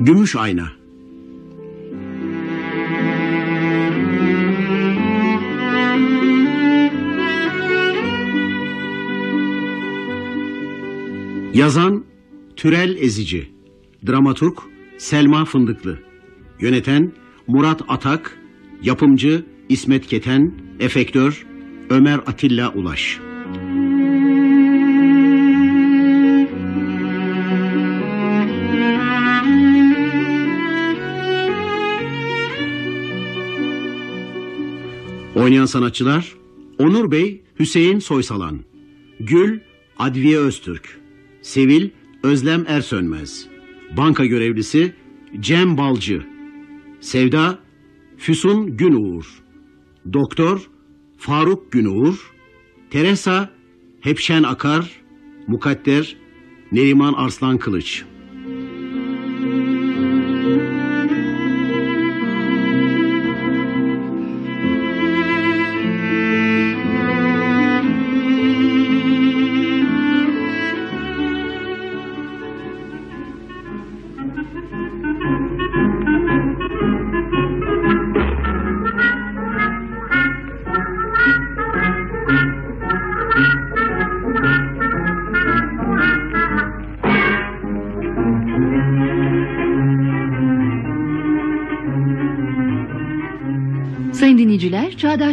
Gümüş ayna. Yazan Türel Ezici. Dramaturg Selma Fındıklı. Yöneten Murat Atak. Yapımcı İsmet Keten. Efektör Ömer Atilla Ulaş. Oynayan sanatçılar Onur Bey Hüseyin Soysalan Gül Adviye Öztürk Sevil Özlem Ersönmez Banka görevlisi Cem Balcı Sevda Füsun Günuğur Doktor Faruk Günuğur Teresa Hepşen Akar Mukadder Neriman Arslan Kılıç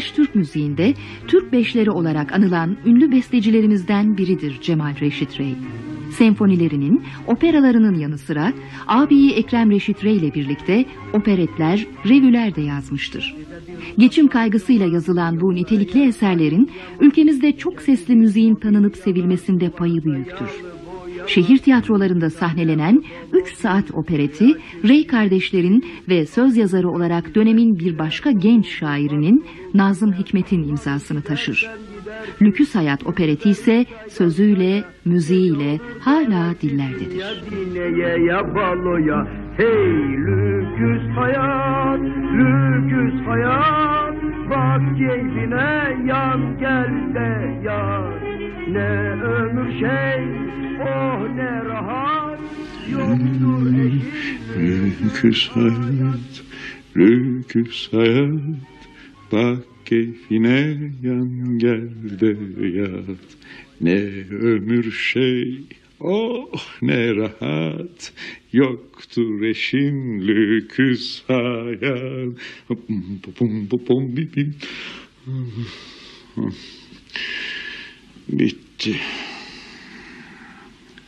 Çağdaş Türk müziğinde Türk beşleri olarak anılan ünlü bestecilerimizden biridir Cemal Reşit Rey. Senfonilerinin, operalarının yanı sıra abiyi Ekrem Reşit Rey ile birlikte operetler, revüler de yazmıştır. Geçim kaygısıyla yazılan bu nitelikli eserlerin ülkemizde çok sesli müziğin tanınıp sevilmesinde payı büyüktür. Şehir tiyatrolarında sahnelenen 3 saat opereti Rey kardeşlerin ve söz yazarı olarak dönemin bir başka genç şairinin Nazım Hikmet'in imzasını taşır. Lüküs Hayat opereti ise sözüyle, müziğiyle hala dillerdedir. Hey lüküs hayat, lüküs hayat. Bak keyfine yan gel de yar. Ne ömür şey, oh ne rahat. Yoktur eşi Lüküs hayat, lüküs hayat. Bak keyfine yan gel de yat Ne ömür şey, oh ne rahat Yoktur eşin lüküs bim. Bitti.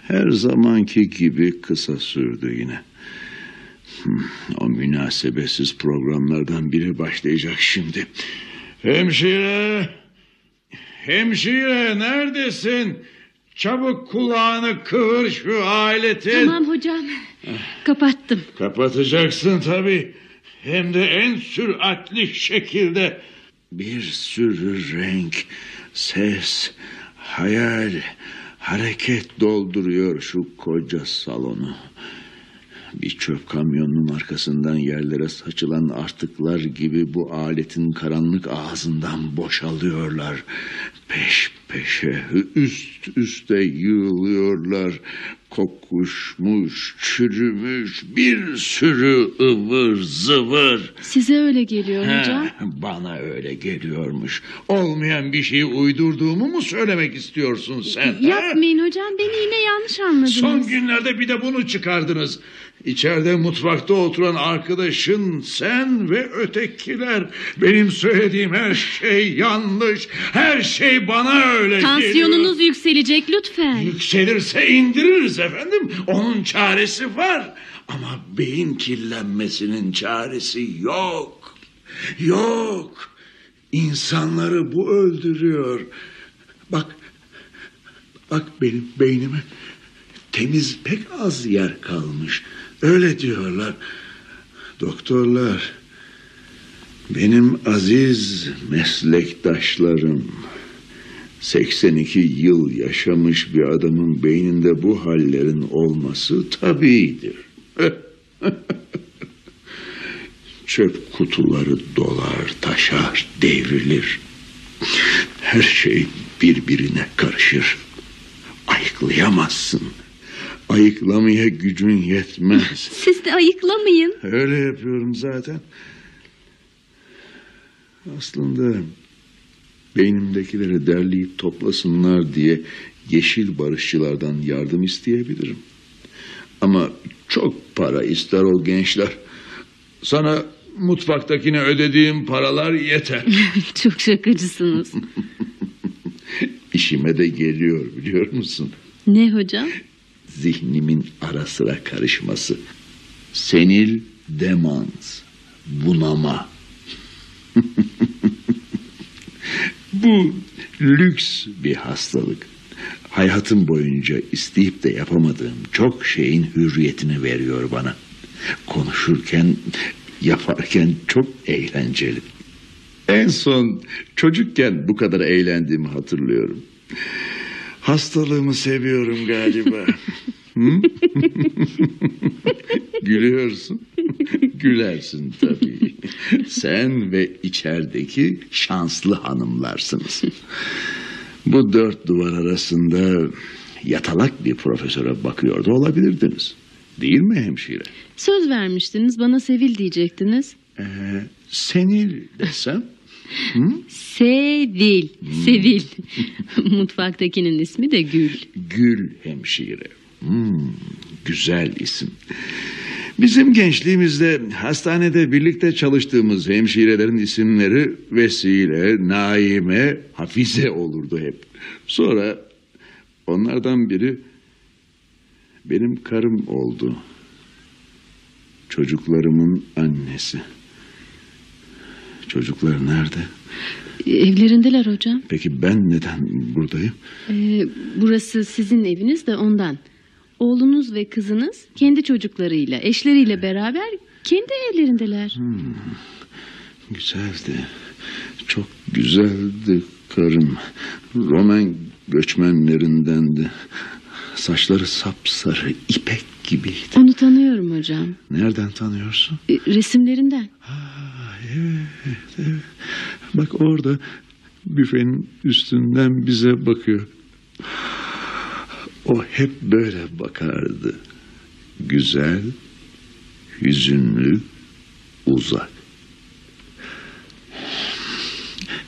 Her zamanki gibi kısa sürdü yine. Hmm, O münasebetsiz programlardan biri başlayacak şimdi. Hemşire! Hemşire neredesin? Çabuk kulağını kıvır şu aletin. Tamam hocam. Kapattım. Kapatacaksın tabii. Hem de en süratli şekilde. Bir sürü renk, ses, hayal, hareket dolduruyor şu koca salonu. Bir çöp kamyonunun arkasından yerlere saçılan artıklar gibi bu aletin karanlık ağzından boşalıyorlar. Peş peşe, üst üste yığılıyorlar. Kokuşmuş, çürümüş bir sürü ıvır zıvır. Size öyle geliyor hocam. bana öyle geliyormuş. Olmayan bir şeyi uydurduğumu mu söylemek istiyorsun sen? Yapmayın hocam. Beni yine yanlış anladınız. Son günlerde bir de bunu çıkardınız. İçeride mutfakta oturan arkadaşın sen ve ötekiler. Benim söylediğim her şey yanlış. Her şey bana öyle geliyor. Tansiyonunuz yükselecek lütfen. Yükselirse indiririz efendim. Onun çaresi var. Ama beyin kirlenmesinin çaresi yok. Yok. İnsanları bu öldürüyor. Bak, bak benim beynime temiz pek az yer kalmış. Öyle diyorlar. Doktorlar, benim aziz meslektaşlarım, 82 yıl yaşamış bir adamın beyninde bu hallerin olması tabiidir. Çöp kutuları dolar, taşar, devrilir. Her şey birbirine karışır. Ayıklayamazsın. Ayıklamaya gücün yetmez. Siz de ayıklamayın. Öyle yapıyorum zaten. Aslında beynimdekileri derleyip toplasınlar diye yeşil barışçılardan yardım isteyebilirim. Ama çok para ister o gençler. Sana mutfaktakine ödediğim paralar yeter. Çok şakacısınız. İşime de geliyor biliyor musun? Ne hocam? Zihnimin ara sıra karışması. Senil demans. Bunama. Bu lüks bir hastalık. Hayatım boyunca isteyip de yapamadığım çok şeyin hürriyetini veriyor bana. Konuşurken, yaparken çok eğlenceli. En son çocukken bu kadar eğlendiğimi hatırlıyorum. Hastalığımı seviyorum galiba. Hı? Gülüyorsun. Gülersin tabii. Sen ve içerideki şanslı hanımlarsınız. Bu dört duvar arasında yatalak bir profesöre bakıyor da olabilirdiniz. Değil mi hemşire? Söz vermiştiniz bana Sevil diyecektiniz. Ee, senil desem? Sevil. Sevil. Mutfaktakinin ismi de Gül. Gül hemşire. Hmm, güzel isim. Bizim gençliğimizde hastanede birlikte çalıştığımız hemşirelerin isimleri Vesile, Naime, Hafize olurdu hep. Sonra onlardan biri benim karım oldu. Çocuklarımın annesi. Çocuklar nerede? Evlerindeler hocam. Peki ben neden buradayım? Ee, burası sizin eviniz de ondan. Oğlunuz ve kızınız kendi çocuklarıyla, eşleriyle beraber kendi evlerindeler. Güzeldi. Çok güzeldi karım. Roman göçmenlerindendi. Saçları sapsarı, ipek gibiydi. Onu tanıyorum hocam. Nereden tanıyorsun? Ee, resimlerinden. Ah, Bak orada büfenin üstünden bize bakıyor. O hep böyle bakardı. Güzel, hüzünlü, uzak.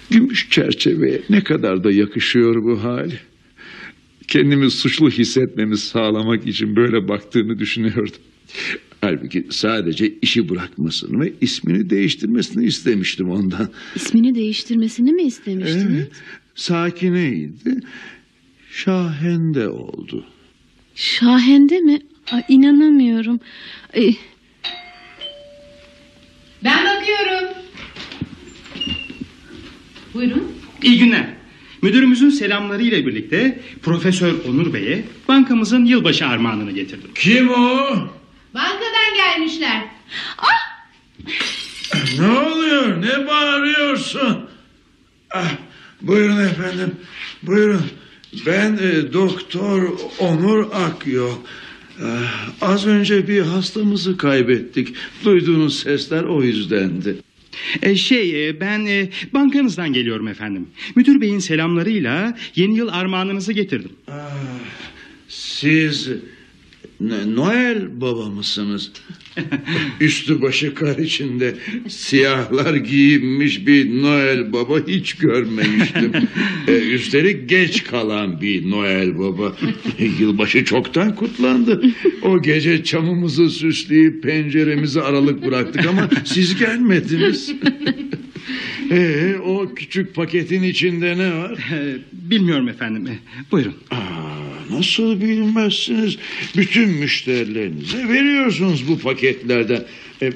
Gümüş çerçeveye ne kadar da yakışıyor bu hal. Kendimi suçlu hissetmemi sağlamak için böyle baktığını düşünüyordum. Halbuki sadece işi bırakmasını ve ismini değiştirmesini istemiştim ondan. İsmini değiştirmesini mi istemiştiniz? Evet, sakineydi. Şahende oldu. Şahende mi? Ay, inanamıyorum. Ee, Ben bakıyorum. Buyurun. İyi günler. Müdürümüzün selamlarıyla birlikte Profesör Onur Bey'e bankamızın yılbaşı armağanını getirdim. Kim o? Bankadan gelmişler. Ne oluyor? Ne bağırıyorsun? Ah, buyurun efendim. Buyurun. Ben e, Doktor Onur Akyol. Ah, az önce bir hastamızı kaybettik. Duyduğunuz sesler o yüzdendi. E, şey e, ben e, bankanızdan geliyorum efendim. Müdür Bey'in selamlarıyla yeni yıl armağanınızı getirdim. Ah, siz Noel baba mısınız? Üstü başı kar içinde siyahlar giyinmiş bir Noel baba hiç görmemiştim. Ee, üstelik geç kalan bir Noel baba. Yılbaşı çoktan kutlandı. O gece çamımızı süsleyip penceremizi aralık bıraktık ama siz gelmediniz. Ee, o küçük paketin içinde ne var? E, bilmiyorum efendim. E, buyurun. Aa, nasıl bilmezsiniz? Bütün müşterilerinize veriyorsunuz bu paketlerden. E,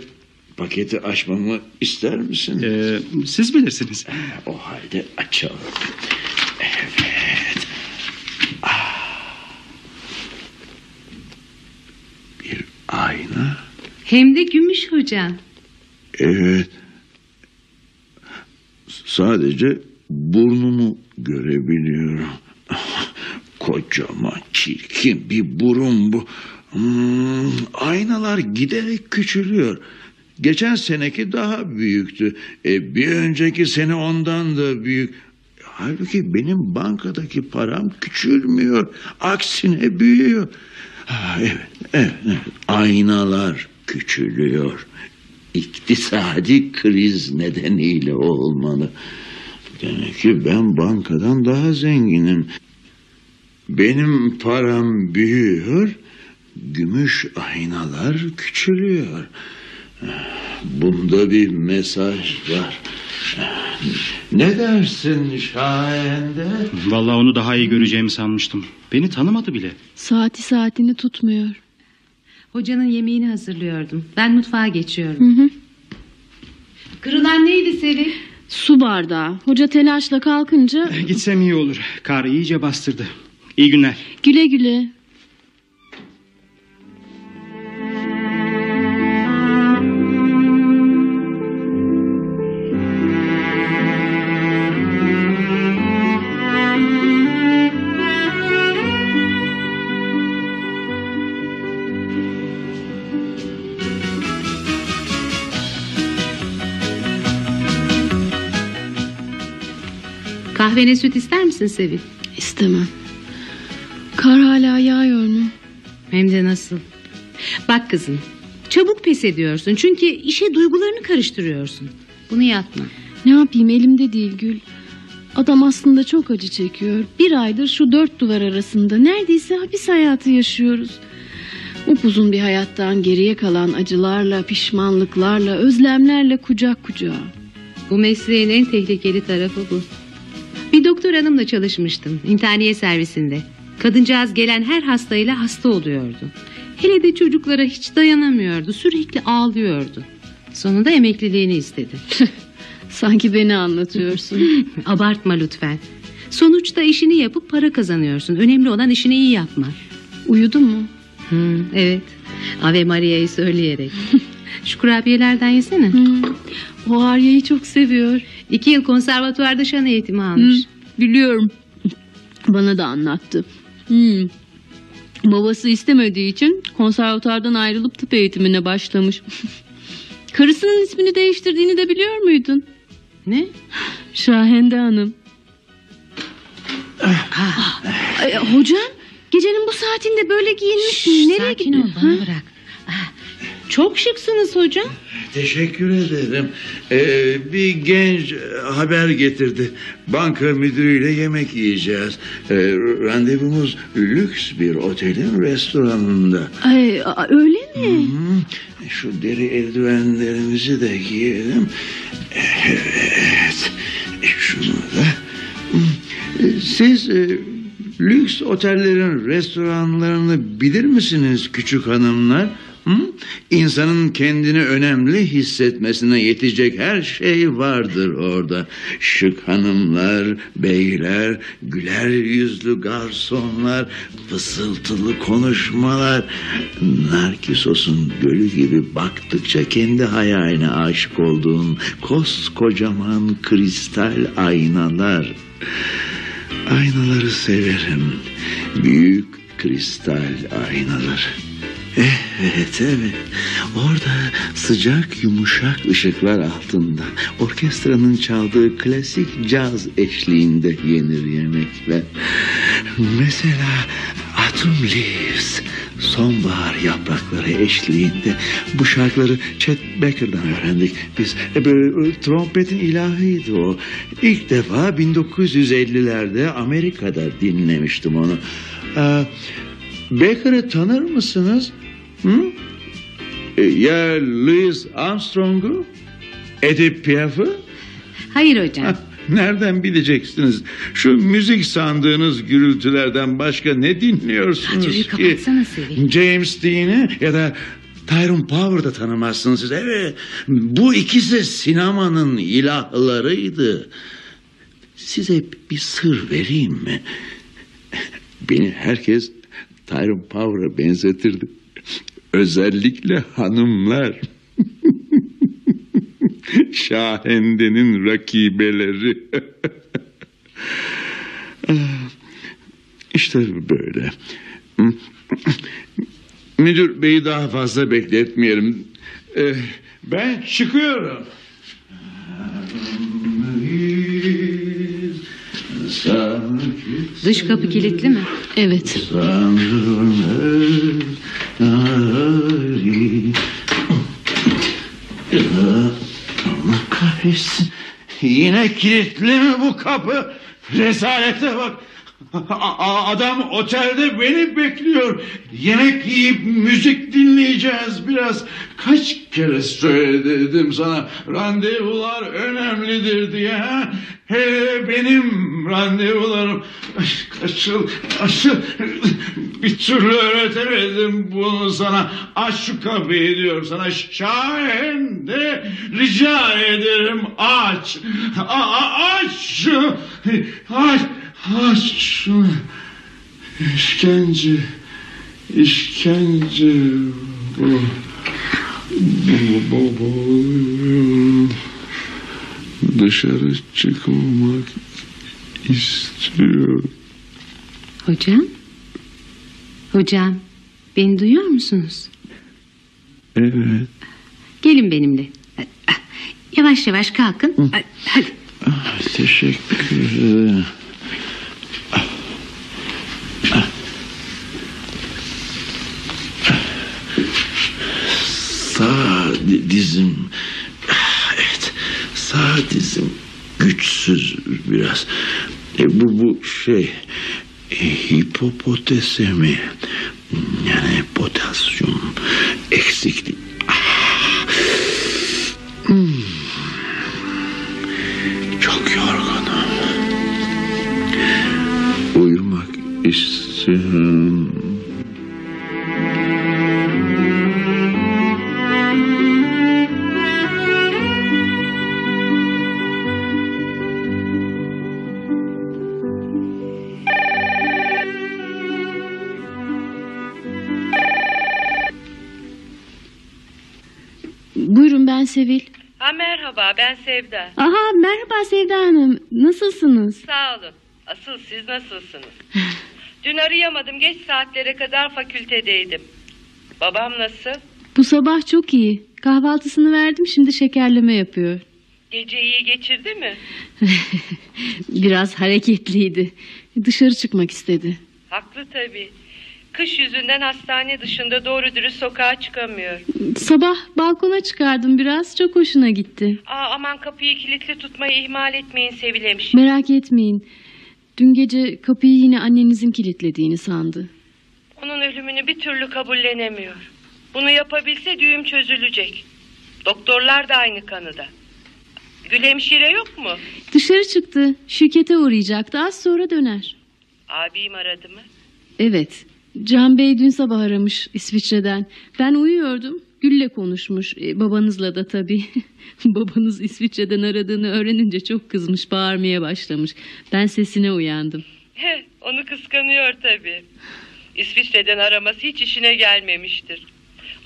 paketi açmamı ister misin? E, siz bilirsiniz. O halde açalım. Evet. Ah. Bir ayna. Hem de gümüş hocam. Evet. Sadece burnumu görebiliyorum. Kocaman çirkin bir burun bu. Hmm, aynalar giderek küçülüyor. Geçen seneki daha büyüktü. E, bir önceki sene ondan da büyük. Halbuki benim bankadaki param küçülmüyor. Aksine büyüyor. Ha, evet, evet, evet. Aynalar küçülüyor. İktisadi kriz nedeniyle olmalı. Demek ki ben bankadan daha zenginim. Benim param büyüyor, gümüş aynalar küçülüyor. Bunda bir mesaj var. Ne dersin şayende? Vallahi onu daha iyi göreceğimi sanmıştım. Beni tanımadı bile. Saati saatini tutmuyor. Hocanın yemeğini hazırlıyordum. Ben mutfağa geçiyorum. Hı hı. Kırılan neydi Sevil? Su bardağı. Hoca telaşla kalkınca Gitsem iyi olur. Kar iyice bastırdı. İyi günler. güle güle. Kahvene süt ister misin Sevil? İstemem. Kar hala yağıyor mu? Hem de nasıl? Bak kızım. Çabuk pes ediyorsun. Çünkü işe duygularını karıştırıyorsun. Bunu yapma. Ne yapayım elimde değil Gül. Adam aslında çok acı çekiyor. Bir aydır şu dört duvar arasında neredeyse hapis hayatı yaşıyoruz. Upuzun bir hayattan geriye kalan acılarla, pişmanlıklarla, özlemlerle kucak kucağa. Bu mesleğin en tehlikeli tarafı bu. Bir doktor hanımla çalışmıştım. İntihaniye servisinde. Kadıncağız gelen her hastayla hasta oluyordu. Hele de çocuklara hiç dayanamıyordu. Sürekli ağlıyordu. Sonunda emekliliğini istedi. Sanki beni anlatıyorsun. Abartma lütfen. Sonuçta işini yapıp para kazanıyorsun. Önemli olan işini iyi yapmak. Uyudu mu? Hı, evet. Ave Maria'yı söyleyerek. Şu kurabiyelerden yesene. Hmm. O Arya'yı çok seviyor. İki yıl konservatuvarda şan eğitimi almış. biliyorum. Bana da anlattı. Hmm. Babası istemediği için konservatuardan ayrılıp tıp eğitimine başlamış. Karısının ismini değiştirdiğini de biliyor muydun? Ne? Şahende Hanım. Ay, hocam gecenin bu saatinde böyle giyinmiş. Nereye Sakin ol bana Ha? bırak. Çok şıksınız hocam. Teşekkür ederim. Ee, bir genç e, haber getirdi. Banka müdürüyle yemek yiyeceğiz. Ee, randevumuz lüks bir otelin restoranında. Ay, öyle mi? Hı, Şu deri eldivenlerimizi de giyelim. Evet. Şunu da. Hı. Siz e, lüks otellerin restoranlarını bilir misiniz küçük hanımlar? Hı? İnsanın kendini önemli hissetmesine yetecek her şey vardır orada. Şık hanımlar, beyler, güler yüzlü garsonlar, fısıltılı konuşmalar. Narkisos'un gölü gibi baktıkça kendi hayaline aşık olduğun koskocaman kristal aynalar. Aynaları severim. Büyük kristal aynalar. Evet evet orada sıcak yumuşak ışıklar altında orkestranın çaldığı klasik caz eşliğinde yenir yemekler. Mesela Autumn Leaves sonbahar yaprakları eşliğinde bu şarkıları Chet Baker'dan öğrendik. Biz e, böyle, trompetin ilahiydi o. İlk defa 1950'lerde Amerika'da dinlemiştim onu. Ee, Baker'ı tanır mısınız? Hı? E, ya Louis Armstrong'u? Edith Piaf'ı? Hayır hocam. Nereden bileceksiniz? Şu müzik sandığınız gürültülerden başka ne dinliyorsunuz Radyoyu ki? kapatsana Sevil. James Dean'i ya da Tyrone Power'da tanımazsınız siz. Evet, bu ikisi sinemanın ilahlarıydı. Size bir sır vereyim mi? Beni herkes Tyrone Power'a benzetirdi. Özellikle hanımlar. Şahende'nin rakibeleri. işte böyle. Müdür beyi daha fazla bekletmeyelim. Ee, ben çıkıyorum. Sanki Dış kapı kilitli mi? Evet. Allah kahretsin. Yine kilitli mi bu kapı? Rezalete bak. Adam otelde beni bekliyor. Yemek yiyip müzik dinleyeceğiz biraz. Kaç kere söyledim sana randevular önemlidir diye. ha? Hele benim randevularım. Ay, Açıl, açıl. Bir türlü öğretemedim bunu sana. Aç şu kapıyı diyorum sana. Şahin de rica ederim aç. A- aç şu. Aç. Aç. İşkence. İşkence bu. Bu, bu, bu. Dışarı çıkmamak istiyorum. Hocam? Hocam, beni duyuyor musunuz? Evet. Gelin benimle. Yavaş yavaş kalkın. Hadi. Ah, Teşekkür ederim. Sağ di- dizim. Evet. Sağ dizim güçsüz biraz. E, bu bu şey e, hipopotesemi yani potasyum eksikliği. Hmm. Çok yorgunum. Uyumak istiyorum. Merhaba ben Sevda. Aha merhaba Sevda Hanım. Nasılsınız? Sağ olun. Asıl siz nasılsınız? Dün arayamadım geç saatlere kadar fakültedeydim. Babam nasıl? Bu sabah çok iyi. Kahvaltısını verdim şimdi şekerleme yapıyor. Gece iyi geçirdi mi? Biraz hareketliydi. Dışarı çıkmak istedi. Haklı tabii. Kış yüzünden hastane dışında doğru dürüst sokağa çıkamıyor. Sabah balkona çıkardım biraz. Çok hoşuna gitti. Aa, aman kapıyı kilitli tutmayı ihmal etmeyin Sevil hemşire. Merak etmeyin. Dün gece kapıyı yine annenizin kilitlediğini sandı. Onun ölümünü bir türlü kabullenemiyor. Bunu yapabilse düğüm çözülecek. Doktorlar da aynı kanıda. Gül hemşire yok mu? Dışarı çıktı. Şirkete uğrayacaktı. Az sonra döner. Abim aradı mı? Evet. Can Bey dün sabah aramış İsviçre'den. Ben uyuyordum. Gül'le konuşmuş. E, babanızla da tabii. Babanız İsviçre'den aradığını öğrenince çok kızmış. Bağırmaya başlamış. Ben sesine uyandım. Onu kıskanıyor tabii. İsviçre'den araması hiç işine gelmemiştir.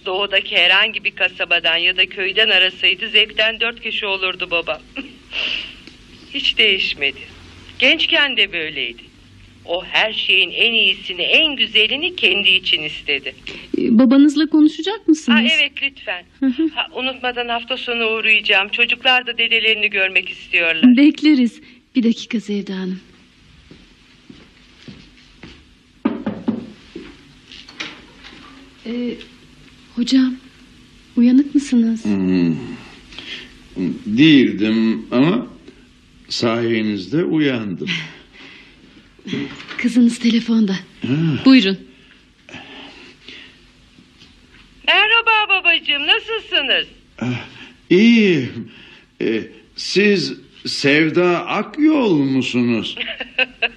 Doğudaki herhangi bir kasabadan ya da köyden arasaydı zevkten dört kişi olurdu baba. hiç değişmedi. Gençken de böyleydi. O her şeyin en iyisini, en güzelini kendi için istedi. E, babanızla konuşacak mısınız? Ha evet lütfen. Ha, unutmadan hafta sonu uğrayacağım. Çocuklar da dedelerini görmek istiyorlar. Bekleriz. Bir dakika Sevda Hanım. Ee, hocam, uyanık mısınız? Değildim ama sayenizde uyandım. Kızınız telefonda. Buyurun. Merhaba babacığım nasılsınız? Ah, İyiyim. Ee, siz Sevda Akyol musunuz?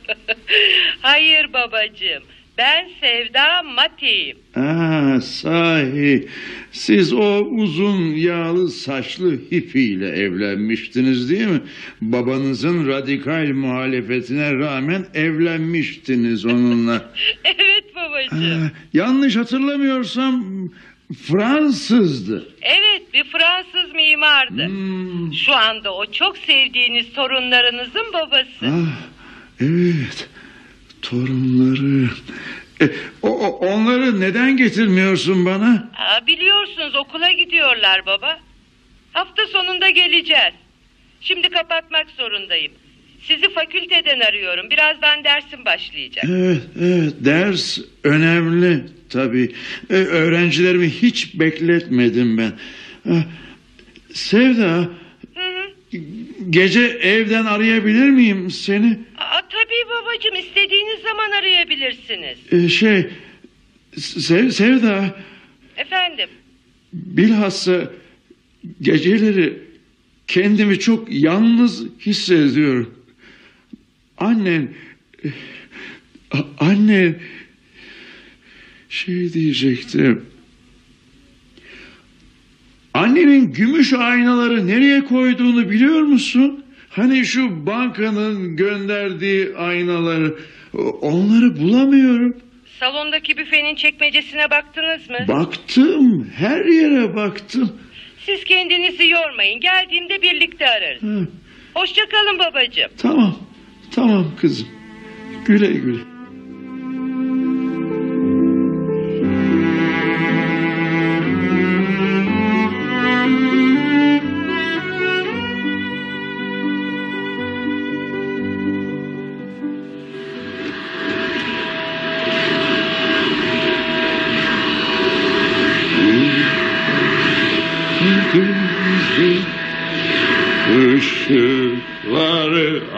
Hayır babacığım. Ben Sevda Mati'yim. Aa, sahi. Siz o uzun yağlı saçlı hippiyle evlenmiştiniz değil mi? Babanızın radikal muhalefetine rağmen evlenmiştiniz onunla. Evet babacığım. Aa, yanlış hatırlamıyorsam Fransızdı. Evet bir Fransız mimardı. Hmm, Şu anda o çok sevdiğiniz torunlarınızın babası. ah, evet. Torunları. E, o, onları neden getirmiyorsun bana? Aa, biliyorsunuz okula gidiyorlar baba. Hafta sonunda geleceğiz. Şimdi kapatmak zorundayım. Sizi fakülteden arıyorum. Birazdan dersim başlayacak. Evet, evet ders önemli tabii. Ee, öğrencilerimi hiç bekletmedim ben. Ee, Sevda, Hı hı. Gece evden arayabilir miyim seni? Aa, tabii babacığım istediğiniz zaman arayabilirsiniz. Ee, şey, Sev, Sevda, Efendim. bilhassa geceleri kendimi çok yalnız hissediyorum. Annen, a- annen şey diyecektim. Annenin gümüş aynaları nereye koyduğunu biliyor musun? Hani şu bankanın gönderdiği aynaları. Onları bulamıyorum. Salondaki büfenin çekmecesine baktınız mı? Baktım, her yere baktım. Siz kendinizi yormayın. Geldiğimde birlikte ararız. Hoşçakalın babacığım. tamam, tamam kızım. Güle güle.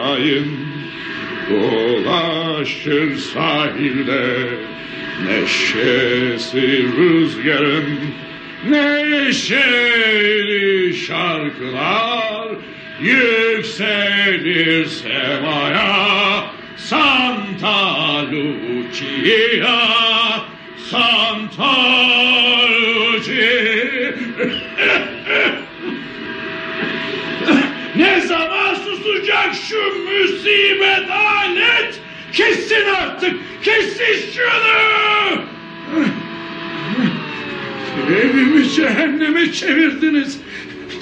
Ayın dolaşır sahilde Neşesi rüzgarın neşeli şarkılar Yükselir semaya Santa Lucia Santa şu musibet alet? Kessin artık, kessin şunu! Evimi cehenneme çevirdiniz.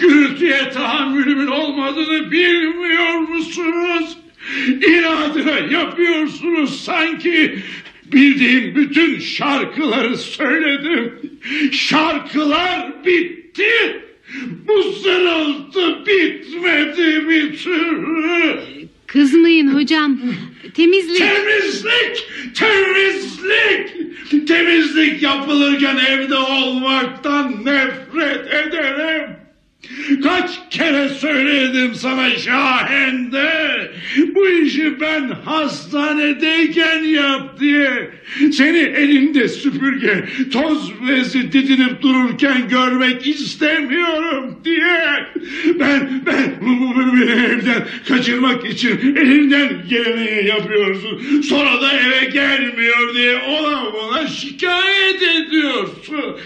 Gürültüye tahammülümün olmadığını bilmiyor musunuz? İnadına yapıyorsunuz sanki. Bildiğim bütün şarkıları söyledim. Şarkılar bitti. Bu zırıltı bitmedi bir türlü. Kızmayın hocam. Temizlik. Temizlik! Temizlik! Temizlik yapılırken evde olmaktan nefret ederim. Kaç kere söyledim sana şahende. Bu işi ben hastanedeyken yap diye. Seni elinde süpürge, toz bezi didinip dururken görmek istemiyorum diye. Ben, ben beni evden kaçırmak için elinden geleni yapıyorsun. Sonra da eve gelmiyor diye ona buna şikayet ediyorsun.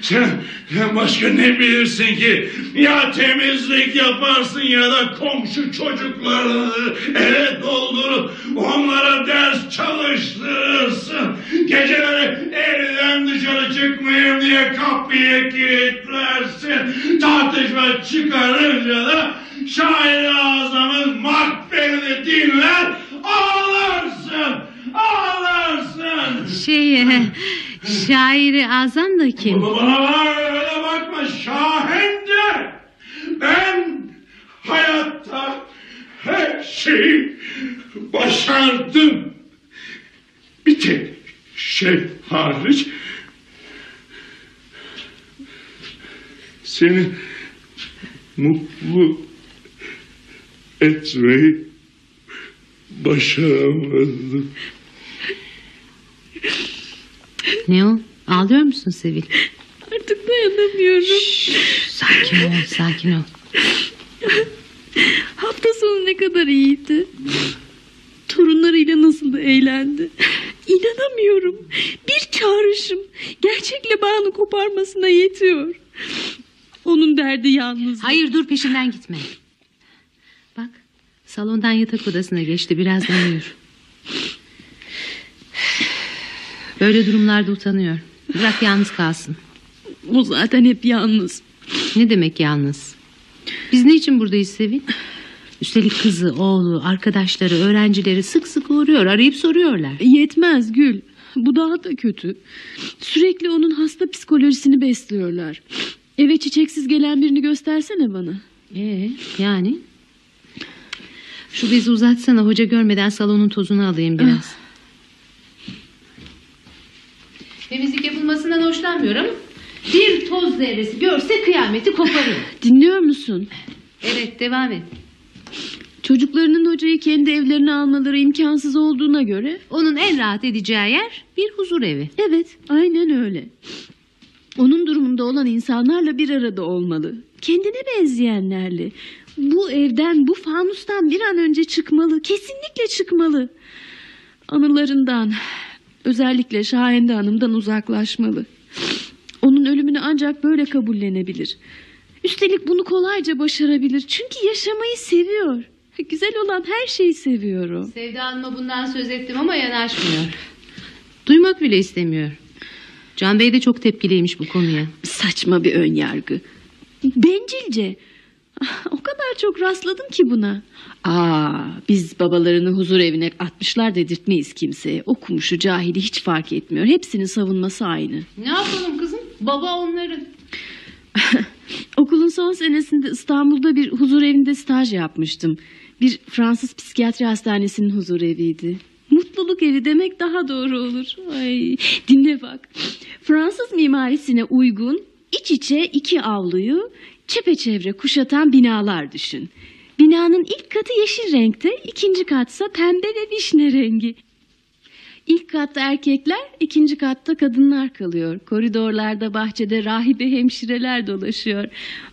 Sen, sen başka ne bilirsin ki? Ya temizlik yaparsın ya da komşu çocuklarını eve doldurup onlara ders çalıştırırsın. Geceleri evden dışarı çıkmayayım diye kapıyı kilitlersin. Tartışma çıkarınca da şair azamın makberini dinler ağlarsın. Ağlarsın. Şey, şairi azam da kim? Bana bana öyle bakma Şahende. Ben hayatta her şeyi başardım. Bir tek şey hariç seni mutlu etmeyi başaramadım. Ne o? Ağlıyor musun Sevil? Artık dayanamıyorum. Sakin ol, sakin ol. Hafta sonu ne kadar iyiydi. Torunlarıyla nasıl da eğlendi. İnanamıyorum. Bir çağrışım gerçekle bağını koparmasına yetiyor. Onun derdi yalnız. Hayır dur peşinden gitme. Bak salondan yatak odasına geçti birazdan uyur. Böyle durumlarda utanıyor. Bırak yalnız kalsın. O zaten hep yalnız. Ne demek yalnız? Biz ne için buradayız Sevil? Üstelik kızı, oğlu, arkadaşları, öğrencileri sık sık uğruyor. Arayıp soruyorlar. Yetmez Gül. Bu daha da kötü. Sürekli onun hasta psikolojisini besliyorlar. Eve çiçeksiz gelen birini göstersene bana. Ee, yani? Şu bezi uzatsana hoca görmeden salonun tozunu alayım biraz. Temizlik yapılmasından hoşlanmıyor ama bir toz zerresi görse kıyameti koparır. Dinliyor musun? Evet devam et. Çocuklarının hocayı kendi evlerine almaları imkansız olduğuna göre Onun en rahat edeceği yer bir huzur evi. evet aynen öyle. Onun durumunda olan insanlarla bir arada olmalı. Kendine benzeyenlerle. Bu evden, bu fanustan bir an önce çıkmalı. Kesinlikle çıkmalı. Anılarından, özellikle Şahende Hanım'dan uzaklaşmalı. Onun ölümünü ancak böyle kabullenebilir. Üstelik bunu kolayca başarabilir. Çünkü yaşamayı seviyor. Güzel olan her şeyi seviyor o. Sevda Hanım'a bundan söz ettim ama yanaşmıyor. Duymak bile istemiyor. Can Bey de çok tepkiliymiş bu konuya. Saçma bir ön yargı. Bencilce. O kadar çok rastladım ki buna. Aa, biz babalarını huzur evine atmışlar dedirtmeyiz kimseye. Okumuşu cahili hiç fark etmiyor. Hepsinin savunması aynı. Ne yapalım kızım? Baba onların. Okulun son senesinde İstanbul'da bir huzur evinde staj yapmıştım. Bir Fransız psikiyatri hastanesinin huzur eviydi. Mutluluk evi demek daha doğru olur. Ay, dinle bak. Fransız mimarisine uygun iç içe iki avluyu çepeçevre kuşatan binalar düşün. Binanın ilk katı yeşil renkte, ikinci katsa pembe ve vişne rengi. İlk katta erkekler, ikinci katta kadınlar kalıyor. Koridorlarda, bahçede rahibe hemşireler dolaşıyor.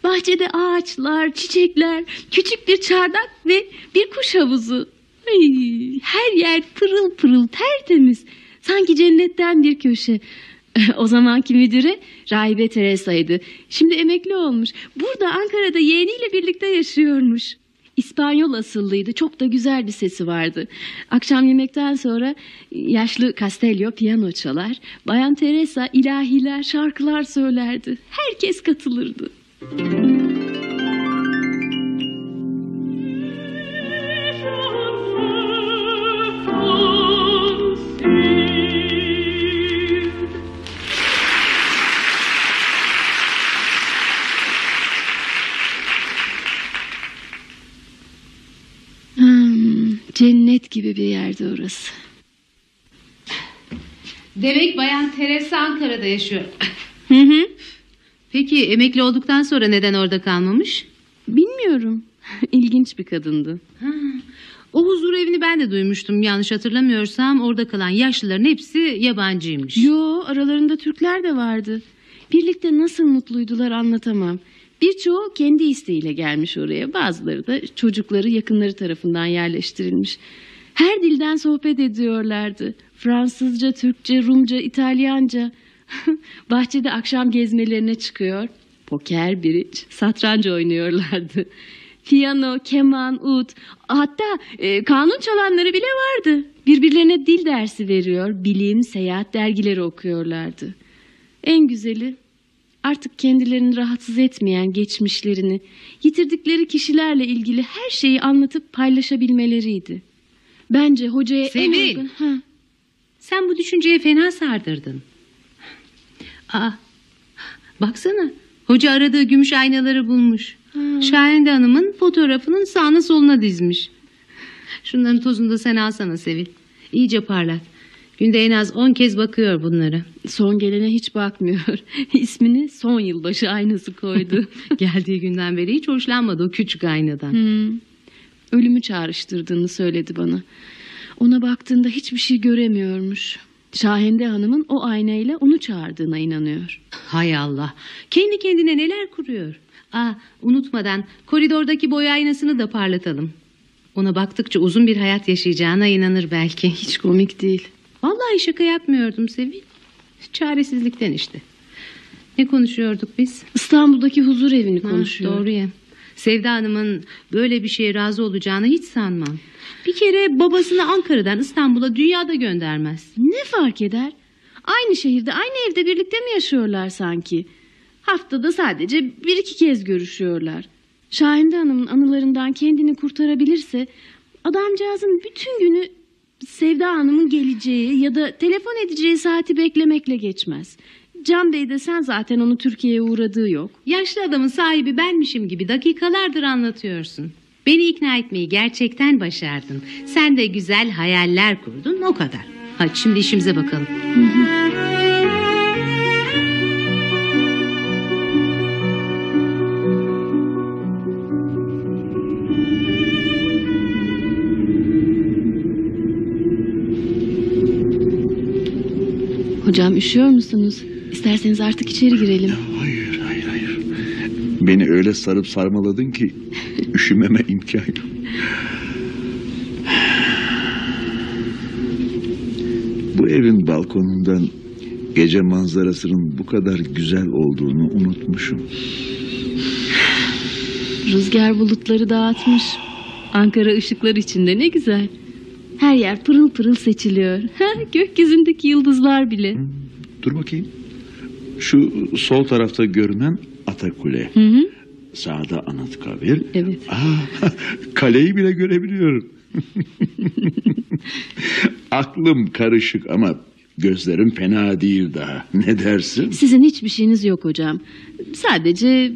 Bahçede ağaçlar, çiçekler, küçük bir çardak ve bir kuş havuzu. Ay, her yer pırıl pırıl, tertemiz. Sanki cennetten bir köşe. O zamanki müdüre Rahibe Teresa'ydı. Şimdi emekli olmuş. Burada Ankara'da yeğeniyle birlikte yaşıyormuş. İspanyol asıllıydı. Çok da güzel bir sesi vardı. Akşam yemekten sonra yaşlı Castello piyano çalar. Bayan Teresa ilahiler, şarkılar söylerdi. Herkes katılırdı. Hmm, cennet gibi bir yerdi orası. Demek Bayan Teresa Ankara'da yaşıyor. Hı hı. Peki emekli olduktan sonra neden orada kalmamış? Bilmiyorum. İlginç bir kadındı. Ha, o huzur evini ben de duymuştum. Yanlış hatırlamıyorsam orada kalan yaşlıların hepsi yabancıymış. Yo aralarında Türkler de vardı. Birlikte nasıl mutluydular anlatamam. Birçoğu kendi isteğiyle gelmiş oraya. Bazıları da çocukları yakınları tarafından yerleştirilmiş. Her dilden sohbet ediyorlardı. Fransızca, Türkçe, Rumca, İtalyanca. Bahçede akşam gezmelerine çıkıyor. Poker, biriç, satranç oynuyorlardı. Piyano, keman, ut, hatta e, kanun çalanları bile vardı. Birbirlerine dil dersi veriyor, bilim, seyahat dergileri okuyorlardı. En güzeli artık kendilerini rahatsız etmeyen geçmişlerini, yitirdikleri kişilerle ilgili her şeyi anlatıp paylaşabilmeleriydi. Bence hocaya en Sevil. uygun... Ha. Sen bu düşünceye fena sardırdın. Aa, baksana. Hoca aradığı gümüş aynaları bulmuş. Şahende Hanım'ın fotoğrafının sağına soluna dizmiş. Şunların tozunu da sen alsana Sevil. İyice parlat. Günde en az on kez bakıyor bunlara. Son gelene hiç bakmıyor. İsmini son yılbaşı aynası koydu. Geldiği günden beri hiç hoşlanmadı o küçük aynadan. Hmm. Ölümü çağrıştırdığını söyledi bana. Ona baktığında hiçbir şey göremiyormuş. Şahende Hanım'ın o aynayla onu çağırdığına inanıyor. Hay Allah. Kendi kendine neler kuruyor. Aa, unutmadan koridordaki boy aynasını da parlatalım. Ona baktıkça uzun bir hayat yaşayacağına inanır belki. Hiç komik değil. Vallahi şaka yapmıyordum Sevil. Çaresizlikten işte. Ne konuşuyorduk biz? İstanbul'daki huzur evini konuşuyor. doğru ya. Sevda Hanım'ın böyle bir şeye razı olacağını hiç sanmam. Bir kere babasını Ankara'dan İstanbul'a dünyada göndermez. Ne fark eder? Aynı şehirde, aynı evde birlikte mi yaşıyorlar sanki? Haftada sadece bir iki kez görüşüyorlar. Şahinde Hanım'ın anılarından kendini kurtarabilirse... ...adamcağızın bütün günü Sevda Hanım'ın geleceği ya da telefon edeceği saati beklemekle geçmez. Can Bey de sen zaten onu Türkiye'ye uğradığı yok. Yaşlı adamın sahibi benmişim gibi dakikalardır anlatıyorsun. Beni ikna etmeyi gerçekten başardın. Sen de güzel hayaller kurdun o kadar. Hadi şimdi işimize bakalım. Hocam üşüyor musunuz? İsterseniz artık içeri girelim. Hayır, hayır, hayır. Beni öyle sarıp sarmaladın ki üşümeme imkan yok. Bu evin balkonundan gece manzarasının bu kadar güzel olduğunu unutmuşum. Rüzgar bulutları dağıtmış. Ankara ışıklar içinde ne güzel. Her yer pırıl pırıl seçiliyor. Ha, gökyüzündeki yıldızlar bile. Dur bakayım. Şu sol tarafta görünen Atakule. Hı hı. Sağda Anıtkabir. Evet. Aa, kaleyi bile görebiliyorum. Aklım karışık ama gözlerim fena değil daha. Ne dersin? Sizin hiçbir şeyiniz yok hocam. Sadece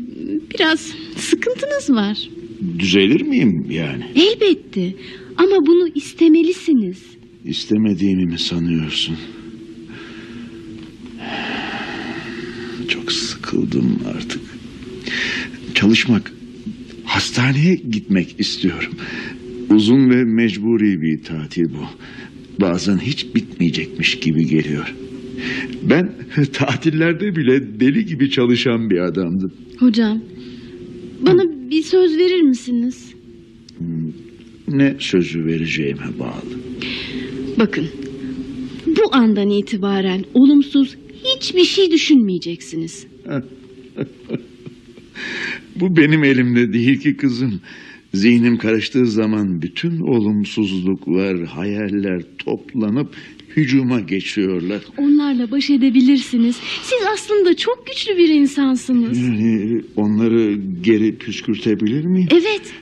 biraz sıkıntınız var. Düzelir miyim yani? Elbette. Ama bunu istemelisiniz. İstemediğimi mi sanıyorsun? Çok sıkıldım artık. Çalışmak, hastaneye gitmek istiyorum. Uzun ve mecburi bir tatil bu. Bazen hiç bitmeyecekmiş gibi geliyor. Ben tatillerde bile deli gibi çalışan bir adamdım. Hocam, bana bir söz verir misiniz? Ne sözü vereceğime bağlı. Bakın, bu andan itibaren olumsuz hiçbir şey düşünmeyeceksiniz. Bu benim elimde değil ki kızım. Zihnim karıştığı zaman bütün olumsuzluklar, hayaller toplanıp hücuma geçiyorlar. Onlarla baş edebilirsiniz. Siz aslında çok güçlü bir insansınız. Yani onları geri püskürtebilir miyim? Evet,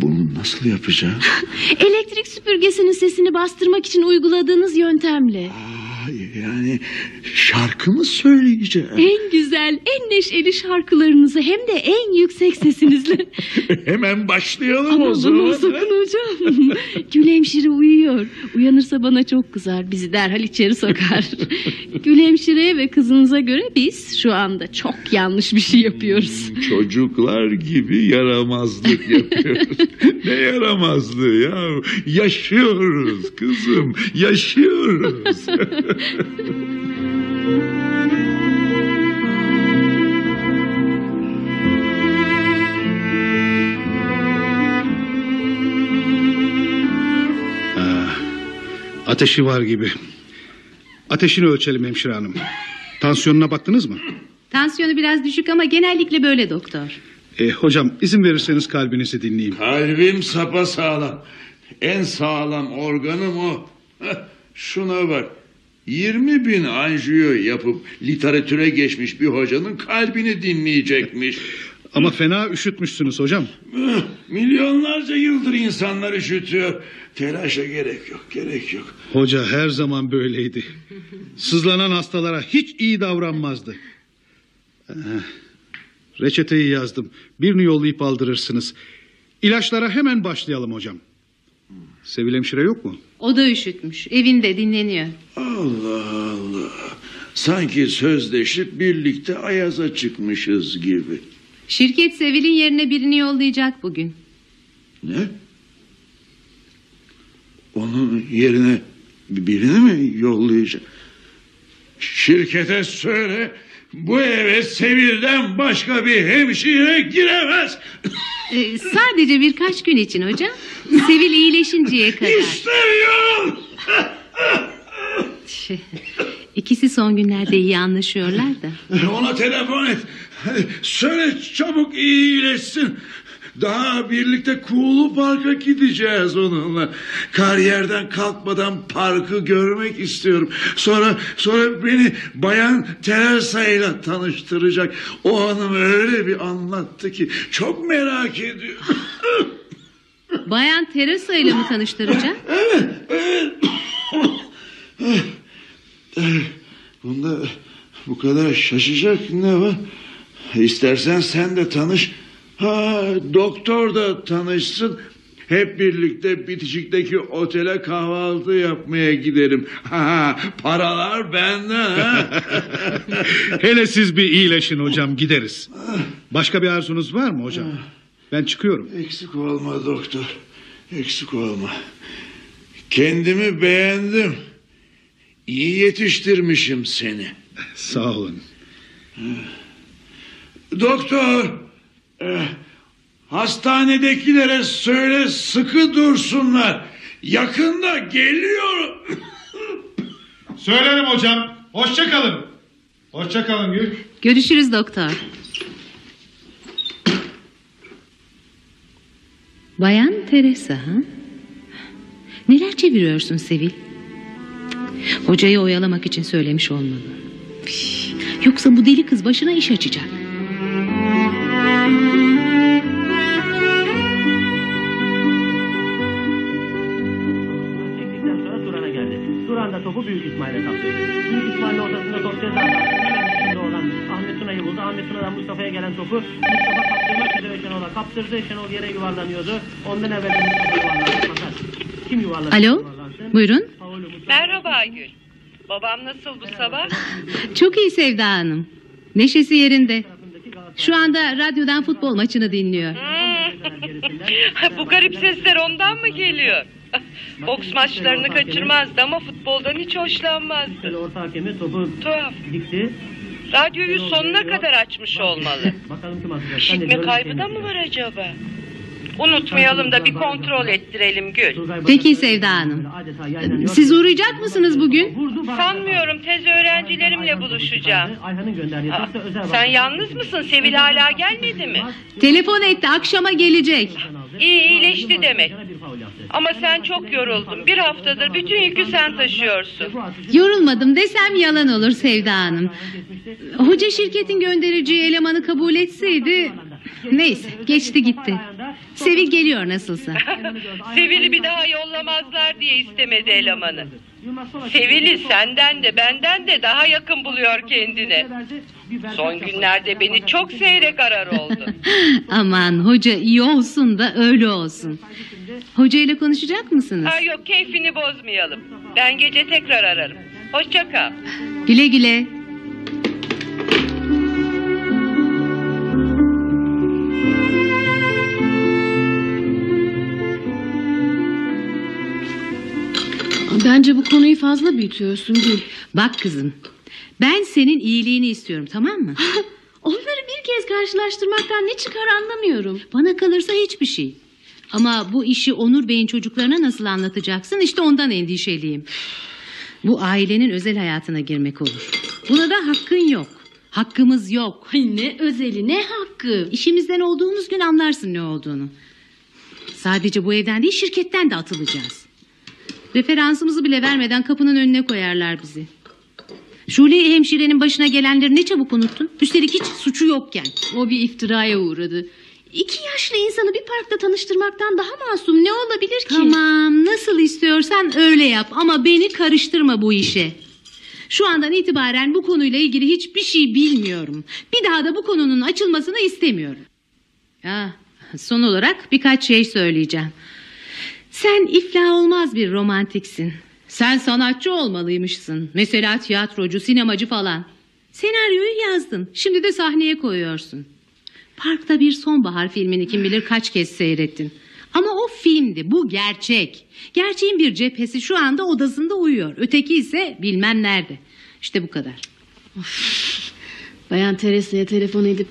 Bunu nasıl yapacağım? elektrik süpürgesinin sesini bastırmak için uyguladığınız yöntemle. Aa, yani şarkı mı söyleyeceğim? En güzel, en neşeli şarkılarınızı hem de en yüksek sesinizle. Hemen başlayalım Ama o zaman. bunu sakın hocam. Gül hemşire uyuyor. Uyanırsa bana çok kızar. Bizi derhal içeri sokar. Gül hemşireye ve kızınıza göre biz şu anda çok yanlış bir şey yapıyoruz. Çocuklar gibi yaramazlık yapıyoruz. ne yaramazlığı ya? Yaşıyoruz kızım, yaşıyoruz. Ateşi var gibi. Ateşini ölçelim hemşire hanım. Tansiyonuna baktınız mı? Tansiyonu biraz düşük ama genellikle böyle doktor. E, hocam izin verirseniz kalbinizi dinleyeyim. Kalbim sapasağlam. En sağlam organım o. Şuna bak. 20 bin anjiyo yapıp literatüre geçmiş bir hocanın kalbini dinleyecekmiş. Ama fena üşütmüşsünüz hocam. Milyonlarca yıldır insanlar üşütüyor. Telaşa gerek yok, gerek yok. Hoca her zaman böyleydi. Sızlanan hastalara hiç iyi davranmazdı. Eh, reçeteyi yazdım. Birini yollayıp aldırırsınız. İlaçlara hemen başlayalım hocam. Sevil hemşire yok mu? O da üşütmüş. Evinde dinleniyor. Allah Allah. Sanki sözleşip birlikte ayaza çıkmışız gibi. Şirket Sevil'in yerine birini yollayacak bugün. Ne? Onun yerine birini mi yollayacak? Şirkete söyle bu eve Sevil'den başka bir hemşire giremez. Ee, sadece birkaç gün için hocam. Sevil iyileşinceye kadar. İstemiyorum. Şey, İkisi son günlerde iyi anlaşıyorlar da. Ona telefon et. Söyle çabuk iyileşsin. Daha birlikte Kuğulu Park'a gideceğiz onunla. Kariyerden kalkmadan parkı görmek istiyorum. Sonra sonra beni Bayan Teresa ile tanıştıracak. O hanım öyle bir anlattı ki çok merak ediyorum. Bayan Teresa ile mi tanıştıracak? Bunda bu kadar şaşacak ne var? İstersen sen de tanış. Ha, doktor da tanışsın. Hep birlikte bitişikteki otele kahvaltı yapmaya giderim. Ha, paralar benden. Ha? Hele siz bir iyileşin hocam gideriz. Başka bir arzunuz var mı hocam? Ben çıkıyorum. Eksik olma doktor. Eksik olma. Kendimi beğendim. İyi yetiştirmişim seni. Sağ olun. Doktor. eh, hastanedekilere söyle sıkı dursunlar. Yakında geliyor. Söylerim hocam. Hoşça kalın. Hoşça kalın Gül. Görüşürüz doktor. Bayan Teresa ha? Neler çeviriyorsun Sevil? Hocayı oyalamak için söylemiş olmalı. Yoksa bu deli kız başına iş açacak. Turan da topu Büyük İsmail'e kaptırdı. Büyük İsmail'in ortasında top ceza Mustafa'ya gelen topu Mustafa kaptırmak üzere Şenol'a kaptırdı. Şenol yere yuvarlanıyordu. Ondan evvel de Mustafa yuvarlandı. Fakat kim yuvarlandı? Alo, Yuvarlansın. buyurun. Merhaba Gül. Babam nasıl bu sabah? Çok iyi Sevda Hanım. Neşesi yerinde. Şu anda radyodan futbol maçını dinliyor. Hmm. bu garip sesler ondan mı geliyor? Boks maçlarını kaçırmazdı ama futboldan hiç hoşlanmazdı. Orta hakemi topu Tuhaf. dikti. Radyoyu sonuna kadar açmış olmalı. Bakalım kim. Şikme kaybı da mı var acaba? Unutmayalım da bir kontrol ettirelim Gül. Peki Sevda Hanım. Siz uğrayacak mısınız bugün? Sanmıyorum tez öğrencilerimle buluşacağım. Aa, sen yalnız mısın? Sevil hala gelmedi mi? Telefon etti akşama gelecek. İyi iyileşti demek. Ama sen çok yoruldun. Bir haftadır bütün yükü sen taşıyorsun. Yorulmadım desem yalan olur Sevda Hanım. Hoca şirketin göndereceği elemanı kabul etseydi... Neyse geçti gitti. Sevil geliyor nasılsa. Sevil'i bir daha yollamazlar diye istemedi elemanı. Sevil'i senden de benden de daha yakın buluyor kendine. Son günlerde beni çok seyrek arar oldu. Aman hoca iyi olsun da öyle olsun. Hoca ile konuşacak mısınız? Ha yok keyfini bozmayalım. Ben gece tekrar ararım. Hoşça kal. Güle güle. Bence bu konuyu fazla büyütüyorsun Gül. Bak kızım. Ben senin iyiliğini istiyorum tamam mı? Onları bir kez karşılaştırmaktan ne çıkar anlamıyorum. Bana kalırsa hiçbir şey. Ama bu işi Onur Bey'in çocuklarına nasıl anlatacaksın işte ondan endişeliyim. Bu ailenin özel hayatına girmek olur. Buna da hakkın yok. Hakkımız yok. Ay ne özeli ne hakkı. İşimizden olduğumuz gün anlarsın ne olduğunu. Sadece bu evden değil şirketten de atılacağız. Referansımızı bile vermeden kapının önüne koyarlar bizi. Şule hemşirenin başına gelenleri ne çabuk unuttun. Üstelik hiç suçu yokken. O bir iftiraya uğradı. İki yaşlı insanı bir parkta tanıştırmaktan daha masum ne olabilir ki? Tamam nasıl istiyorsan öyle yap ama beni karıştırma bu işe. Şu andan itibaren bu konuyla ilgili hiçbir şey bilmiyorum. Bir daha da bu konunun açılmasını istemiyorum. Ya, son olarak birkaç şey söyleyeceğim. Sen iflah olmaz bir romantiksin. Sen sanatçı olmalıymışsın. Mesela tiyatrocu, sinemacı falan. Senaryoyu yazdın. Şimdi de sahneye koyuyorsun. Parkta bir sonbahar filmini kim bilir kaç kez seyrettin. Ama o filmdi, bu gerçek. Gerçeğin bir cephesi şu anda odasında uyuyor. Öteki ise bilmem nerede. İşte bu kadar. Bayan Teresa'ya telefon edip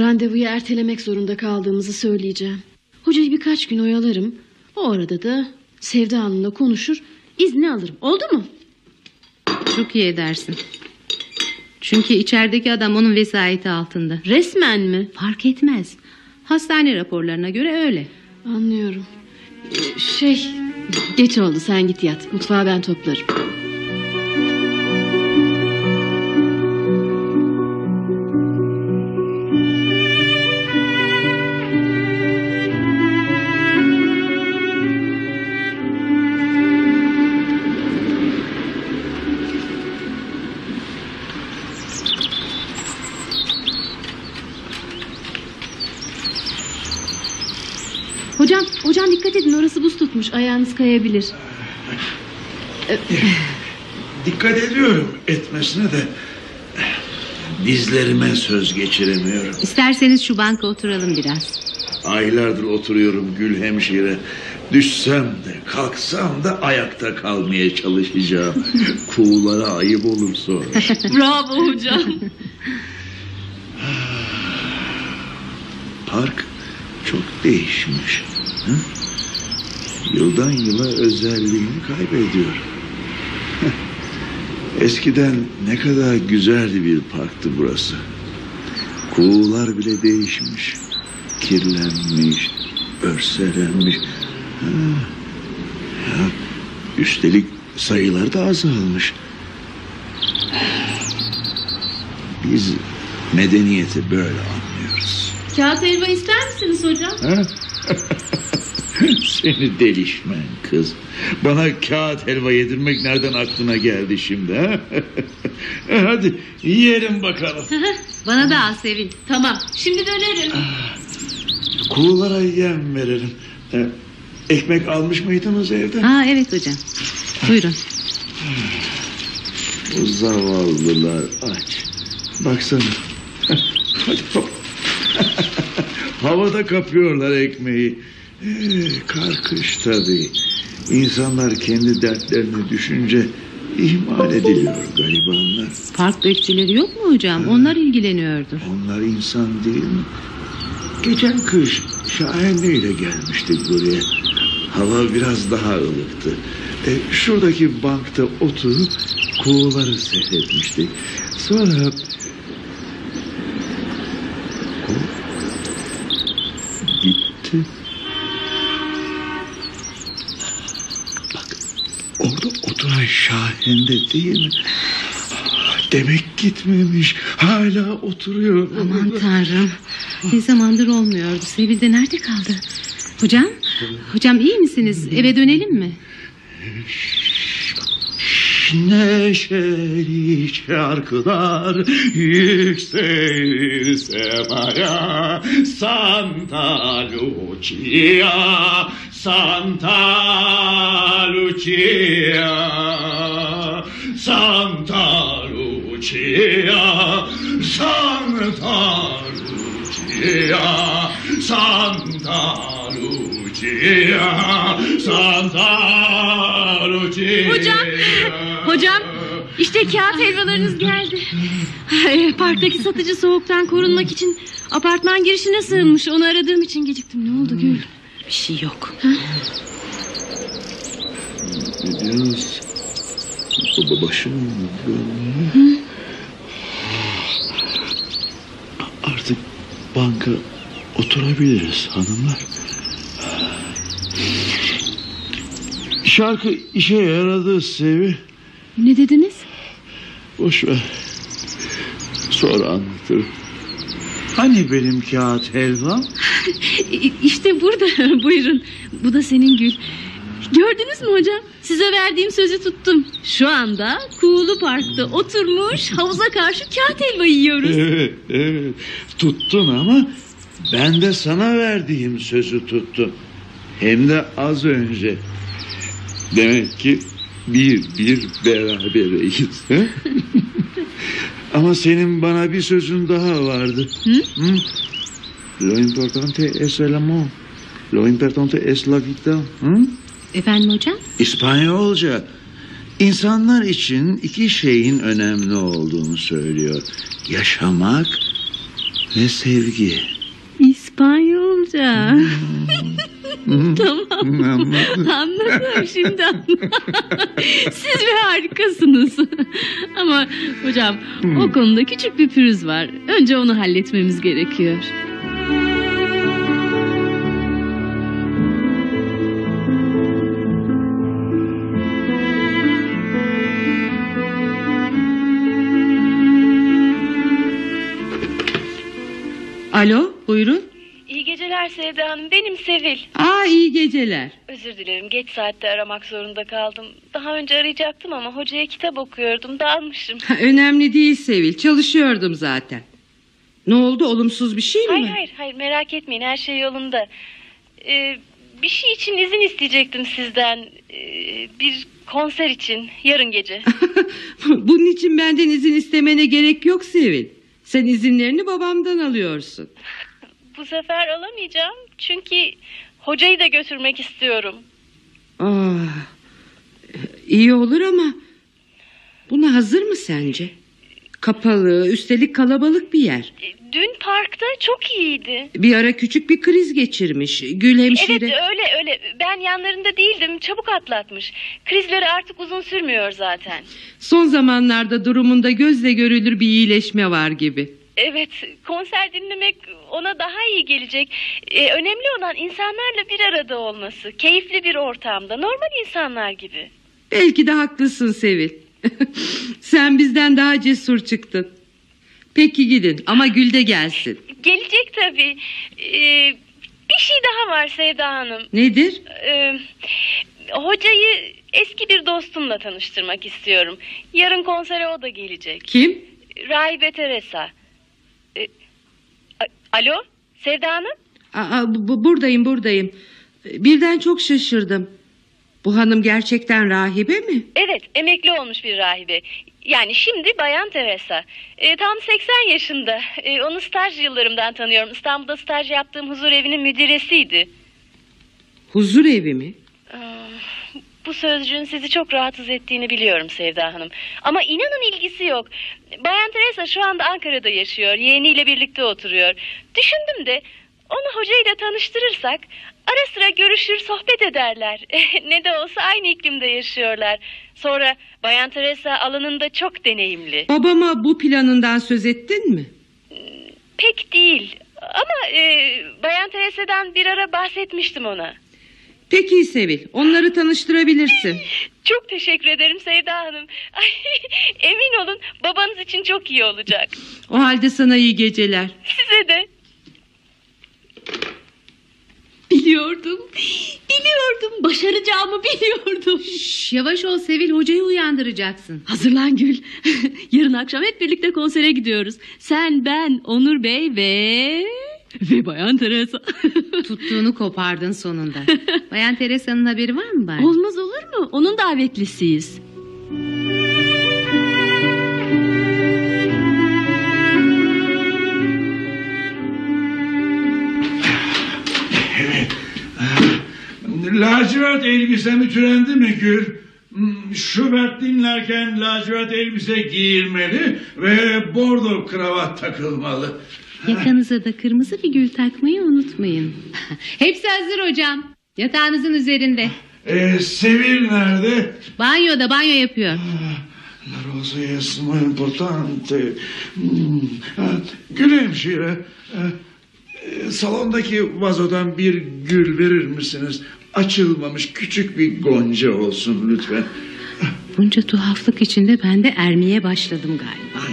randevuyu ertelemek zorunda kaldığımızı söyleyeceğim. Hocayı birkaç gün oyalarım. O arada da Sevda Hanım'la konuşur, izni alırım. Oldu mu? Çok iyi edersin. Çünkü içerideki adam onun vesayeti altında. Resmen mi? Fark etmez. Hastane raporlarına göre öyle. Anlıyorum. Ee, Şey, geç oldu sen git yat. Mutfağı ben toplarım. Tutmuş. Ayağınız kayabilir. Dikkat ediyorum etmesine de dizlerime söz geçiremiyorum. İsterseniz şu banka oturalım biraz. Aylardır oturuyorum Gül hemşire. Düşsem de kalksam da ayakta kalmaya çalışacağım. Kuğulara ayıp olur sonra. Bravo hocam. Park çok değişmiş. Hı? Yıldan yıla özelliğini kaybediyor. Eskiden ne kadar güzeldi bir parktı burası. Kuğular bile değişmiş. Kirlenmiş, örselenmiş. Ha, ya, üstelik sayıları da azalmış. Biz medeniyeti böyle anlıyoruz. Kağıt helva ister misiniz hocam? Ha? Seni delişmen kız. Bana kağıt helva yedirmek nereden aklına geldi şimdi ha? E, Hadi yiyelim bakalım. Bana da al Sevil. Tamam. Şimdi dönerim. Kuğulara yem verelim. E, ekmek almış mıydınız evden? Aa evet hocam. Buyurun. Bu zavallılar aç. Baksana. Hadi. Havada kapıyorlar ekmeği. Ee, kar kış tabii. İnsanlar kendi dertlerini düşünce ihmal ediliyor garibanlar. Park bekçileri yok mu hocam? Onlar ilgileniyordu. Onlar insan değil mi? Geçen kış Şahinli ile gelmiştik buraya. Hava biraz daha ılıktı. E, şuradaki bankta oturup kuğuları seyretmiştik. Sonra... Gitti. Bak orada oturan Şahin'de değil mi? Demek gitmemiş. Hala oturuyor. Aman tanrım. Ne zamandır olmuyordu. Sevil de nerede kaldı? Hocam? Hocam iyi misiniz? Eve dönelim mi? Neşeli şarkılar yükselir semaya Santa Lucia, Santa Lucia Santa Lucia, Santa Lucia Santa Lucia, Santa Lucia Hocam, hocam işte kağıt helvalarınız geldi. Parktaki satıcı soğuktan korunmak için apartman girişine sığınmış. Onu aradığım için geciktim. Ne oldu Gül? Bir şey yok. Biraz baba başım dönüyor. Artık banka oturabiliriz hanımlar. Şarkı işe yaradı Sevi. Ne dediniz? Boş ver. Sonra anlatırım. Hani benim kağıt helvam? İşte burada. Buyurun. Bu da senin Gül. Gördünüz mü hocam? Size verdiğim sözü tuttum. Şu anda Kuğulu Park'ta oturmuş havuza karşı kağıt helva yiyoruz. Evet, evet. Tuttun ama ben de sana verdiğim sözü tuttum. Hem de az önce. Demek ki bir bir berabereyiz. ama senin bana bir sözün daha vardı. Hı? Hı? Lo importante es el amor. Lo importante es la vida. Hı? Efendim hocam? İspanyolca insanlar için iki şeyin önemli olduğunu söylüyor. Yaşamak ve sevgi. İspanyolca. tamam. Anladım şimdi anladım. Siz bir harikasınız. Ama hocam o konuda küçük bir pürüz var. Önce onu halletmemiz gerekiyor. Alo buyurun. İyi geceler Sevda Hanım. Benim Sevil. Aa iyi geceler. Özür dilerim. Geç saatte aramak zorunda kaldım. Daha önce arayacaktım ama hocaya kitap okuyordum. Dalmışım. Ha, önemli değil Sevil çalışıyordum zaten. Ne oldu olumsuz bir şey mi? Hayır hayır hayır merak etmeyin her şey yolunda. Ee, bir şey için izin isteyecektim sizden. Ee, bir konser için yarın gece. Bunun için benden izin istemene gerek yok Sevil. Sen izinlerini babamdan alıyorsun. Bu sefer alamayacağım. Çünkü hocayı da götürmek istiyorum. Ah, iyi olur ama buna hazır mı sence? Kapalı, üstelik kalabalık bir yer. Dün parkta çok iyiydi. Bir ara küçük bir kriz geçirmiş. Gül hemşire. Evet öyle öyle. Ben yanlarında değildim. Çabuk atlatmış. Krizleri artık uzun sürmüyor zaten. Son zamanlarda durumunda gözle görülür bir iyileşme var gibi. Evet konser dinlemek ona daha iyi gelecek. Ee, önemli olan insanlarla bir arada olması. Keyifli bir ortamda. Normal insanlar gibi. Belki de haklısın Sevil. Sen bizden daha cesur çıktın. Peki gidin ama Gül de gelsin. Gelecek tabii. Ee, bir şey daha var Sevda Hanım. Nedir? Ee, hocayı eski bir dostumla tanıştırmak istiyorum. Yarın konsere o da gelecek. Kim? Rahibe Teresa. Ee, Alo Sevda Hanım? Aa, bu- buradayım buradayım. Birden çok şaşırdım. Bu hanım gerçekten rahibe mi? Evet emekli olmuş bir rahibe. Yani şimdi Bayan Teresa. Ee, tam 80 yaşında. Ee, onu staj yıllarımdan tanıyorum. İstanbul'da staj yaptığım huzur evinin müdiresiydi. Huzur evi mi? Bu sözcüğün sizi çok rahatsız ettiğini biliyorum Sevda Hanım. Ama inanın ilgisi yok. Bayan Teresa şu anda Ankara'da yaşıyor. Yeğeniyle birlikte oturuyor. Düşündüm de onu hocayla tanıştırırsak ara sıra görüşür sohbet ederler. ne de olsa aynı iklimde yaşıyorlar. Sonra Bayan Teresa alanında çok deneyimli. Babama bu planından söz ettin mi? Pek değil. Ama e, Bayan Teresa'dan bir ara bahsetmiştim ona. Peki Sevil onları tanıştırabilirsin. Çok teşekkür ederim Sevda Hanım. Ay, emin olun babanız için çok iyi olacak. O halde sana iyi geceler. Size de. Biliyordum. Biliyordum. Başaracağımı biliyordum. Şş, yavaş ol Sevil hocayı uyandıracaksın. Hazırlan Gül. Yarın akşam hep birlikte konsere gidiyoruz. Sen, ben, Onur Bey ve... Ve Bayan Teresa. Tuttuğunu kopardın sonunda. Bayan Teresa'nın haberi var mı bari? Olmaz olur mu? Onun davetlisiyiz. Lacivert elbisemi türendi mi Gül? Hmm, Schubert dinlerken lacivert elbise giyilmeli ve bordo kravat takılmalı. Yakanıza da kırmızı bir gül takmayı unutmayın. Hepsi hazır hocam. Yatağınızın üzerinde. Ee, Sevil nerede? Banyoda banyo yapıyor. La rosa es muy importante. Hmm, ha, Gül hemşire, e, salondaki vazodan bir gül verir misiniz? Açılmamış küçük bir gonca olsun lütfen. Bunca tuhaflık içinde ben de ermeye başladım galiba.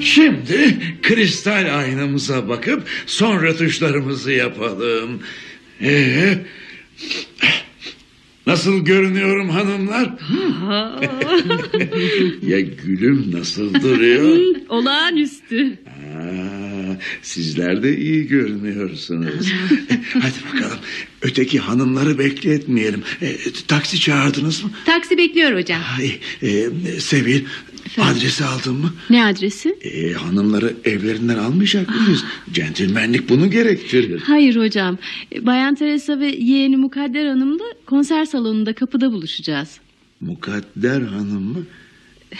Şimdi kristal aynamıza bakıp sonra tuşlarımızı yapalım. Ee, nasıl görünüyorum hanımlar? ya gülüm nasıl duruyor? Olağanüstü. Aa, sizler de iyi görünüyorsunuz. Hadi bakalım öteki hanımları bekletmeyelim. E, taksi çağırdınız mı? Taksi bekliyor hocam. Ay, e, Sevil adresi aldın mı? Ne adresi? E, hanımları evlerinden almayacak mıyız? Centilmenlik bunu gerektirir. Hayır hocam. Bayan Teresa ve yeğeni Mukadder Hanım'la konser salonunda kapıda buluşacağız. Mukadder hanım mı? E,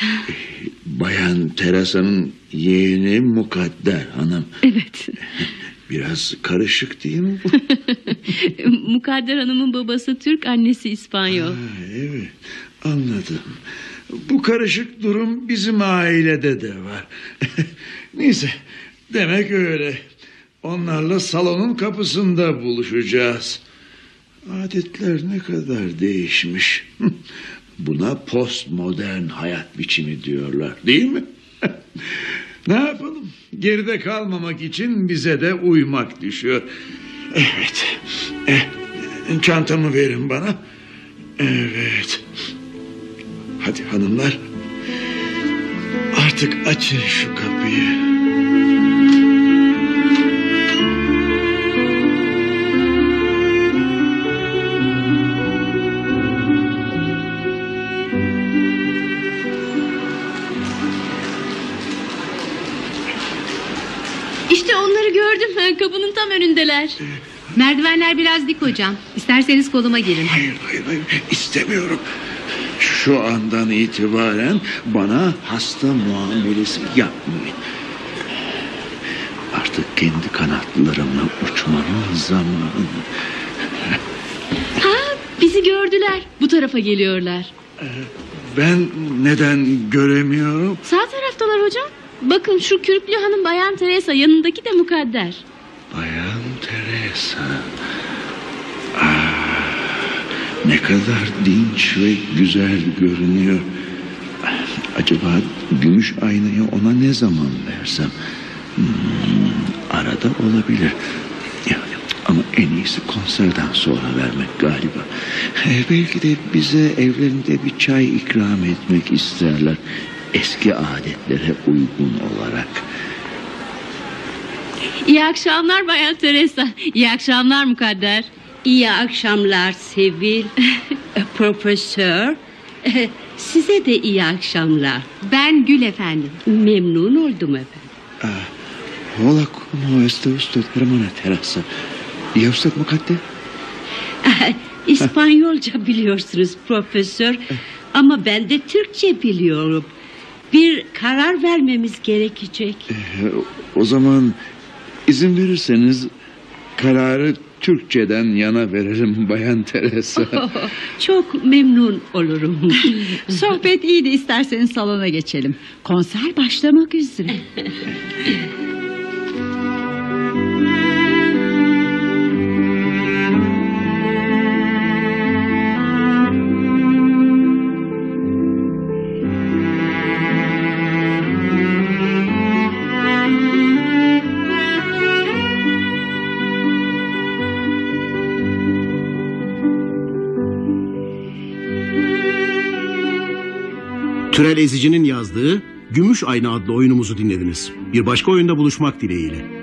Bayan Teresa'nın yeğeni Mukadder hanım. Evet. Biraz karışık değil mi bu? Mukadder Hanım'ın babası Türk, annesi İspanyol. Ha, evet anladım. Bu karışık durum bizim ailede de var. Neyse demek öyle. Onlarla salonun kapısında buluşacağız. Adetler ne kadar değişmiş. Buna postmodern hayat biçimi diyorlar değil mi? ne yapalım? Geride kalmamak için bize de uymak düşüyor. Evet. Eh, çantamı verin bana. Evet. Hadi hanımlar Artık açın şu kapıyı. İşte onları gördüm. Kapının tam önündeler. Merdivenler biraz dik hocam. İsterseniz koluma girin. Hayır hayır hayır istemiyorum. Şu andan itibaren bana hasta muamelesi yapmayın. Artık kendi kanatlarımla uçmanın zamanı. Ha, bizi gördüler. Bu tarafa geliyorlar. Ben neden göremiyorum? Sağ taraftalar hocam. Bakın şu kürklü hanım Bayan Teresa yanındaki de mukadder. Bayan Teresa. Ne kadar dinç ve güzel görünüyor. Acaba gümüş aynayı ona ne zaman versem? Hmm, arada olabilir. Yani, ama en iyisi konserden sonra vermek galiba. Belki de bize evlerinde bir çay ikram etmek isterler. Eski adetlere uygun olarak. İyi akşamlar Bayan Teresa. İyi akşamlar mukadder. İyi akşamlar Sevil. Profesör. Size de iyi akşamlar. Ben Gül efendim. Memnun oldum efendim. Ah, hola, ¿cómo está usted, hermana Teresa? ¿Y usted mukadder? İspanyolca biliyorsunuz profesör. Ama ben de Türkçe biliyorum. Bir karar vermemiz gerekecek. Ee, o zaman izin verirseniz kararı Türkçeden yana verelim Bayan Teresa. Çok memnun olurum. Sohbet iyiydi isterseniz salona geçelim. Konser başlamak üzere. Türel Ezici'nin yazdığı Gümüş Ayna adlı oyunumuzu dinlediniz. Bir başka oyunda buluşmak dileğiyle.